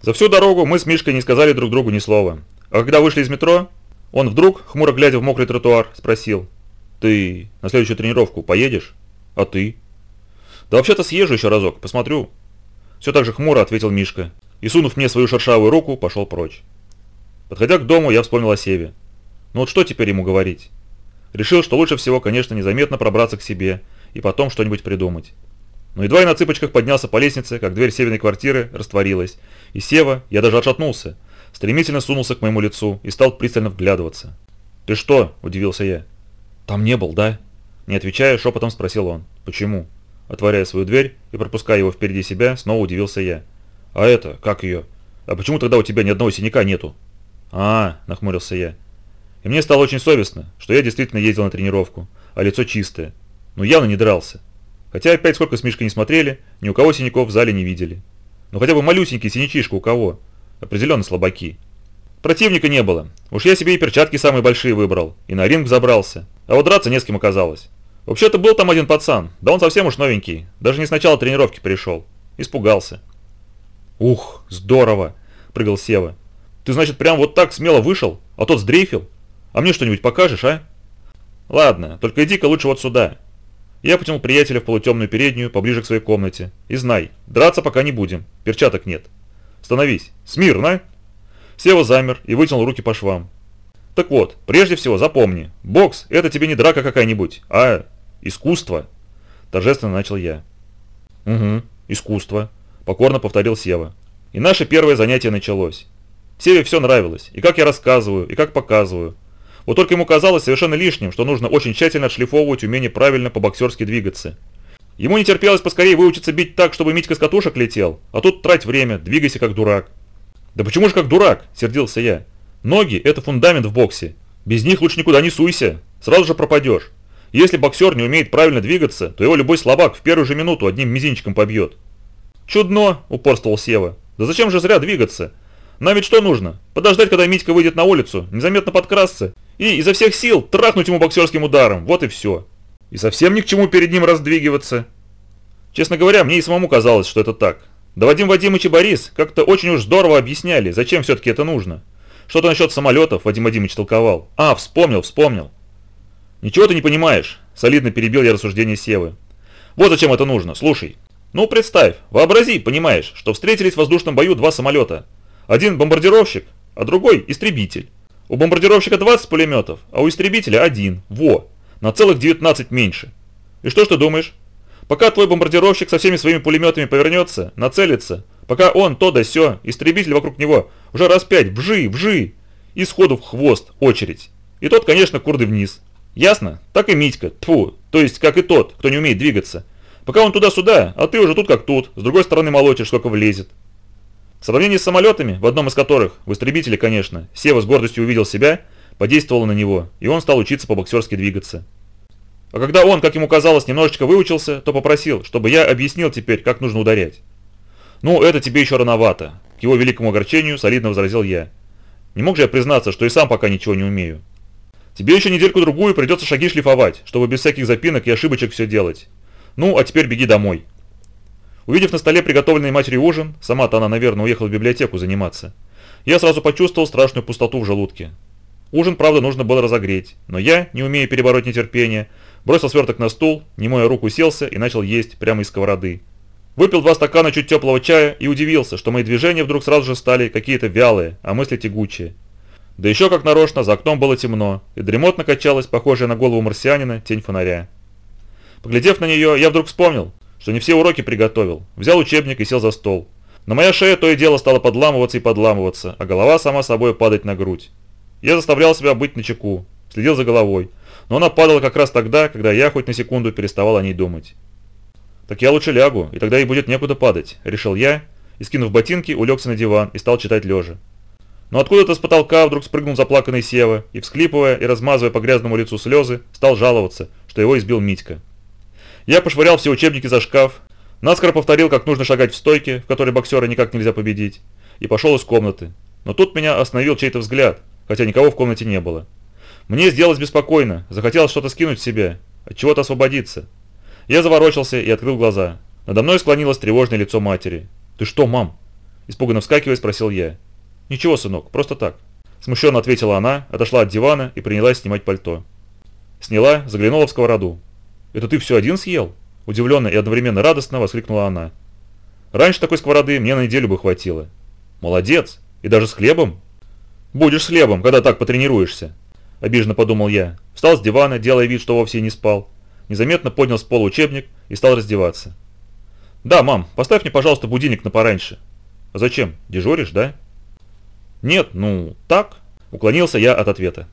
За всю дорогу мы с Мишкой не сказали друг другу ни слова. А когда вышли из метро, он вдруг, хмуро глядя в мокрый тротуар, спросил. «Ты на следующую тренировку поедешь? А ты?» «Да вообще-то съезжу еще разок, посмотрю». Все так же хмуро ответил Мишка и, сунув мне свою шершавую руку, пошел прочь. Подходя к дому, я вспомнил о Севе. Ну вот что теперь ему говорить? Решил, что лучше всего, конечно, незаметно пробраться к себе и потом что-нибудь придумать. Но едва я на цыпочках поднялся по лестнице, как дверь Севиной квартиры растворилась, и Сева, я даже отшатнулся, стремительно сунулся к моему лицу и стал пристально вглядываться. «Ты что?» – удивился я. «Там не был, да?» Не отвечая, шепотом спросил он. «Почему?» Отворяя свою дверь и пропуская его впереди себя, снова удивился я. «А это, как ее? А почему тогда у тебя ни одного синяка нету?» «А, – нахмурился я. И мне стало очень совестно, что я действительно ездил на тренировку, а лицо чистое. Но явно не дрался. Хотя опять сколько с Мишкой не смотрели, ни у кого синяков в зале не видели. Ну хотя бы малюсенький синячишка у кого. Определенно слабаки. Противника не было. Уж я себе и перчатки самые большие выбрал, и на ринг забрался. А вот драться не с кем оказалось. Вообще-то был там один пацан, да он совсем уж новенький, даже не с начала тренировки пришел. Испугался. «Ух, здорово!» – прыгал Сева. «Ты, значит, прям вот так смело вышел, а тот сдрейфил? А мне что-нибудь покажешь, а?» «Ладно, только иди-ка лучше вот сюда». Я потянул приятеля в полутемную переднюю, поближе к своей комнате. И знай, драться пока не будем, перчаток нет. Становись, смирно!» Сева замер и вытянул руки по швам. «Так вот, прежде всего запомни, бокс – это тебе не драка какая-нибудь, а искусство!» Торжественно начал я. «Угу, искусство», – покорно повторил Сева. И наше первое занятие началось. Севе все нравилось, и как я рассказываю, и как показываю. Вот только ему казалось совершенно лишним, что нужно очень тщательно отшлифовывать умение правильно по-боксерски двигаться. Ему не терпелось поскорее выучиться бить так, чтобы Митька с катушек летел, а тут трать время, двигайся как дурак. «Да почему же как дурак?» – сердился я. «Ноги – это фундамент в боксе. Без них лучше никуда не суйся, сразу же пропадешь. Если боксер не умеет правильно двигаться, то его любой слабак в первую же минуту одним мизинчиком побьет». «Чудно!» – упорствовал Сева. «Да зачем же зря двигаться? Нам ведь что нужно? Подождать, когда Митька выйдет на улицу, незаметно подкрасться и изо всех сил трахнуть ему боксерским ударом. Вот и все. И совсем ни к чему перед ним раздвигиваться. Честно говоря, мне и самому казалось, что это так. Да Вадим Вадимыч и Борис как-то очень уж здорово объясняли, зачем все-таки это нужно. Что-то насчет самолетов Вадим Вадимыч толковал. А, вспомнил, вспомнил. Ничего ты не понимаешь, солидно перебил я рассуждение Севы. Вот зачем это нужно, слушай. Ну представь, вообрази, понимаешь, что встретились в воздушном бою два самолета. Один бомбардировщик, а другой истребитель. У бомбардировщика 20 пулеметов, а у истребителя один. Во! На целых 19 меньше. И что ж ты думаешь? Пока твой бомбардировщик со всеми своими пулеметами повернется, нацелится, пока он то да сё, истребитель вокруг него, уже раз пять, вжи, вжи, и сходу в хвост, очередь. И тот, конечно, курды вниз. Ясно? Так и Митька, тфу, то есть как и тот, кто не умеет двигаться. Пока он туда-сюда, а ты уже тут как тут, с другой стороны молотишь, сколько влезет. В с самолетами, в одном из которых, в истребителе, конечно, Сева с гордостью увидел себя, подействовало на него, и он стал учиться по-боксерски двигаться. А когда он, как ему казалось, немножечко выучился, то попросил, чтобы я объяснил теперь, как нужно ударять. «Ну, это тебе еще рановато», – к его великому огорчению солидно возразил я. «Не мог же я признаться, что и сам пока ничего не умею. Тебе еще недельку-другую придется шаги шлифовать, чтобы без всяких запинок и ошибочек все делать. Ну, а теперь беги домой». Увидев на столе приготовленный матерью ужин, сама-то она, наверное, уехала в библиотеку заниматься, я сразу почувствовал страшную пустоту в желудке. Ужин, правда, нужно было разогреть, но я, не умея перебороть нетерпение, бросил сверток на стул, не моя руку селся и начал есть прямо из сковороды. Выпил два стакана чуть теплого чая и удивился, что мои движения вдруг сразу же стали какие-то вялые, а мысли тягучие. Да еще как нарочно, за окном было темно, и дремотно качалась, похожая на голову марсианина, тень фонаря. Поглядев на нее, я вдруг вспомнил, что не все уроки приготовил, взял учебник и сел за стол. На моя шея то и дело стало подламываться и подламываться, а голова сама собой падать на грудь. Я заставлял себя быть начеку, следил за головой, но она падала как раз тогда, когда я хоть на секунду переставал о ней думать. «Так я лучше лягу, и тогда ей будет некуда падать», – решил я, и, скинув ботинки, улегся на диван и стал читать лежа. Но откуда-то с потолка вдруг спрыгнул заплаканный Сева и, всклипывая и размазывая по грязному лицу слезы, стал жаловаться, что его избил Митька. Я пошвырял все учебники за шкаф, наскоро повторил, как нужно шагать в стойке, в которой боксера никак нельзя победить, и пошел из комнаты. Но тут меня остановил чей-то взгляд, хотя никого в комнате не было. Мне сделалось беспокойно, захотелось что-то скинуть в себя, от чего-то освободиться. Я заворочился и открыл глаза. Надо мной склонилось тревожное лицо матери. «Ты что, мам?» Испуганно вскакивая, спросил я. «Ничего, сынок, просто так». Смущенно ответила она, отошла от дивана и принялась снимать пальто. Сняла, заглянула в сковороду. «Это ты все один съел?» Удивленно и одновременно радостно воскликнула она. «Раньше такой сковороды мне на неделю бы хватило». «Молодец! И даже с хлебом?» «Будешь с хлебом, когда так потренируешься», – обиженно подумал я. Встал с дивана, делая вид, что вовсе не спал. Незаметно поднял с пола учебник и стал раздеваться. «Да, мам, поставь мне, пожалуйста, будильник на пораньше». «А зачем? Дежуришь, да?» «Нет, ну, так», – уклонился я от ответа.